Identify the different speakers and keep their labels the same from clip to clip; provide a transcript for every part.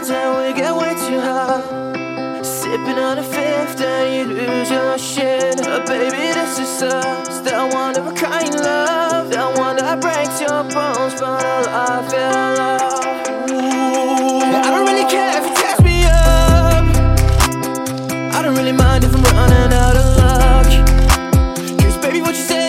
Speaker 1: nights and we get way too high. Sipping on a fifth and you lose your shit. But baby, this is us. That one of a kind love. That one that breaks your bones, but I it, love. I don't really care if you text me up. I don't really mind if I'm running out of luck. Cause baby, what you say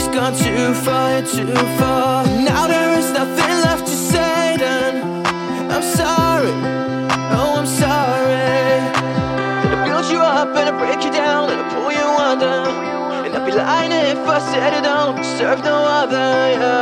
Speaker 1: Just gone too far, too far. Now there is nothing left to say, then I'm sorry, oh, I'm sorry. That I build you up and I break you down and I pull you under. And I'd be lying if I said I don't deserve no other, yeah.